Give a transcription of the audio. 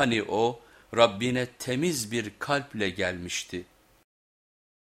Hani o Rabbine temiz bir kalple gelmişti.